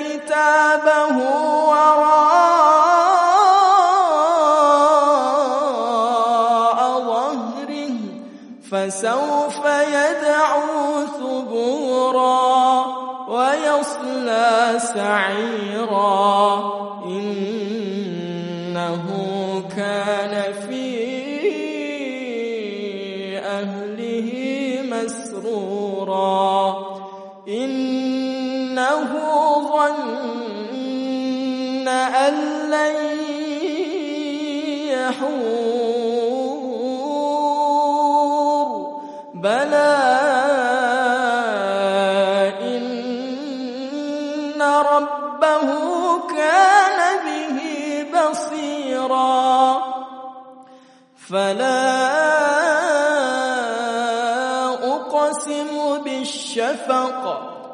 كتابه وراء ظهره فسوف يدعو ثبورا ويصلى سعيرا إنه كان في أهله مسرورا إنه ظن أن لن يحور. بلى إن ربه كان به بصيرا. فلا أقسم بالشفق.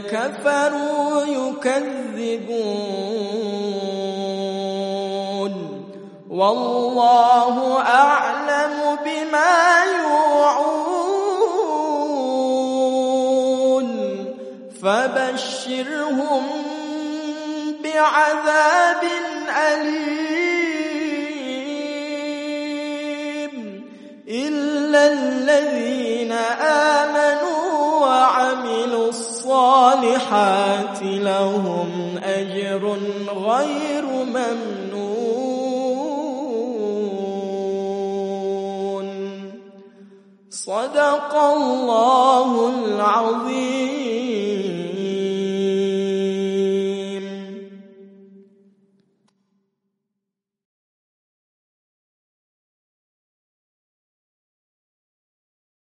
كفروا يكذبون. والله أعلم بما يوعون. فبشرهم بعذاب أليم. إلا الذين الصالحات لهم أجر غير ممنون. صدق الله العظيم.